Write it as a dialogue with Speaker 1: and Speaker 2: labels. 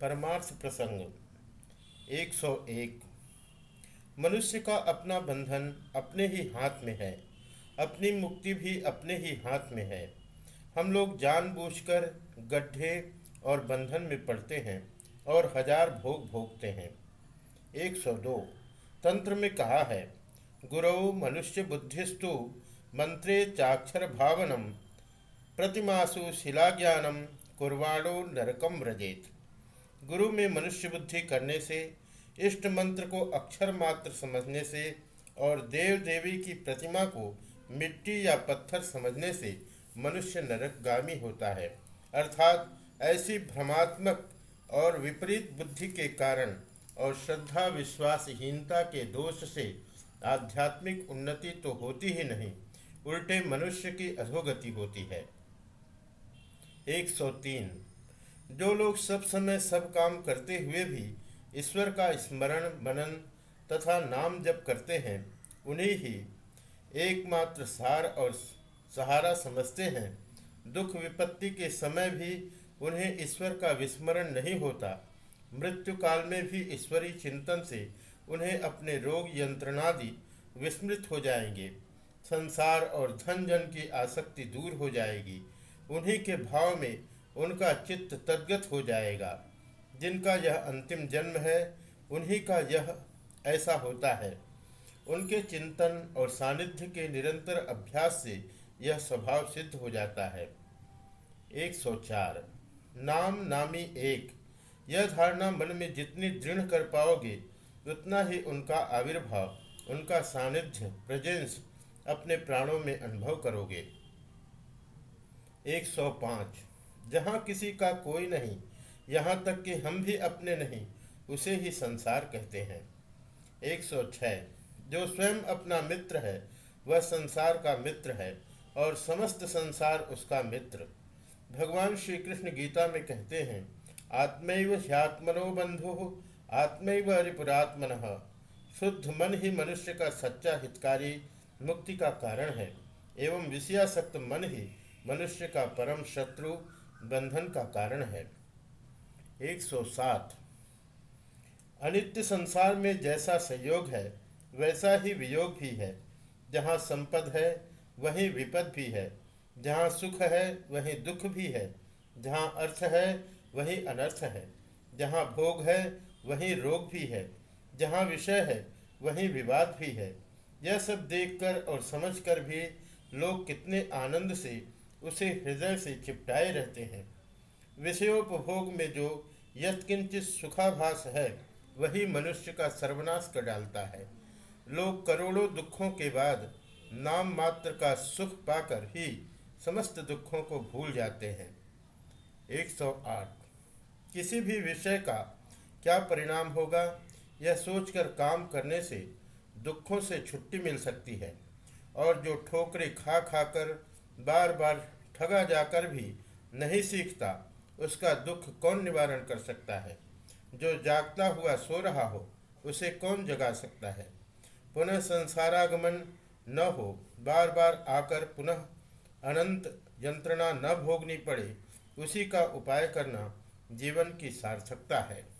Speaker 1: परमार्थ प्रसंग। 101 मनुष्य का अपना बंधन अपने ही हाथ में है, अपनी मुक्ति भी अपने ही हाथ में है। हम लोग जानबूझकर गड्ढे और बंधन में पड़ते हैं और हज़ार भोग भोगते हैं। 102 तंत्र में कहा है, गुरु मनुष्य बुद्धिस्तु मंत्रे चाक्षर भावनम, प्रतिमासु शिलाज्ञानम कुर्वाणो नरकम व्रजेत। गुरु में मनुष्य बुद्धि करने से, इष्ट मंत्र को अक्षर मात्र समझने से और देव देवी की प्रतिमा को मिट्टी या पत्थर समझने से मनुष्य नरकगामी होता है। अर्थात ऐसी भ्रमात्मक और विपरीत बुद्धि के कारण और श्रद्धा, विश्वासहीनता के दोष से आध्यात्मिक उन्नति तो होती ही नहीं, उल्टे मनुष्य की अधोगति होती है। 103 जो लोग सब समय सब काम करते हुए भी ईश्वर का स्मरण, मनन तथा नाम जप करते हैं, उन्हें ही एकमात्र सार और सहारा समझते हैं। दुख विपत्ति के समय भी उन्हें ईश्वर का विस्मरण नहीं होता। मृत्यु काल में भी ईश्वरीय चिंतन से उन्हें अपने रोग यंत्रणादि विस्मृत हो जाएँगे। संसार और धन जन की आसक्ति दूर हो जाएगी। उन्हीं के भाव में उनका चित्त तद्गत हो जाएगा। जिनका यह अंतिम जन्म है, उन्हीं का यह ऐसा होता है। उनके चिंतन और सानिध्य के निरंतर अभ्यास से यह स्वभाव सिद्ध हो जाता है। 104 नाम नामी एक। यह धारणा मन में जितनी दृढ़ कर पाओगे, उतना ही उनका आविर्भाव, उनका सानिध्य, प्रेजेंस अपने प्राणों में अनुभव करोगे। 105 जहाँ किसी का कोई नहीं, यहाँ तक कि हम भी अपने नहीं, उसे ही संसार कहते हैं। 106 जो स्वयं अपना मित्र है, वह संसार का मित्र है और समस्त संसार उसका मित्र। भगवान श्री कृष्ण गीता में कहते हैं, आत्मैव ह्यात्मनो बंधु आत्मैव रिपुरात्मन शुद्ध मन ही मनुष्य का सच्चा हितकारी मुक्ति का कारण है, एवं विषयासक्त मन ही मनुष्य का परम शत्रु बंधन का कारण है। 107 अनित्य संसार में जैसा संयोग है, वैसा ही वियोग भी है। जहाँ संपद है, वहीं विपद भी है। जहाँ सुख है, वहीं दुख भी है। जहाँ अर्थ है, वहीं अनर्थ है। जहाँ भोग है, वहीं रोग भी है। जहाँ विषय है, वहीं विवाद भी है। यह सब देखकर और समझकर भी लोग कितने आनंद से उसे हृदय से चिपटाए रहते हैं। विषयोपभोग में जो यत्किंचित सुखाभास है, वही मनुष्य का सर्वनाश कर डालता है। लोग करोड़ों दुखों के बाद नाम मात्र का सुख पाकर ही समस्त दुखों को भूल जाते हैं। 108 किसी भी विषय का क्या परिणाम होगा? यह सोचकर काम करने से दुखों से छुट्टी मिल सकती है और जो ठोकरे खा खाकर बार बार ठगा जाकर भी नहीं सीखता, उसका दुख कौन निवारण कर सकता है? जो जागता हुआ सो रहा हो, उसे कौन जगा सकता है? पुनः संसारागमन न हो बार बार आकर पुनः अनंत यंत्रणा न भोगनी पड़े, उसी का उपाय करना जीवन की सार्थकता है।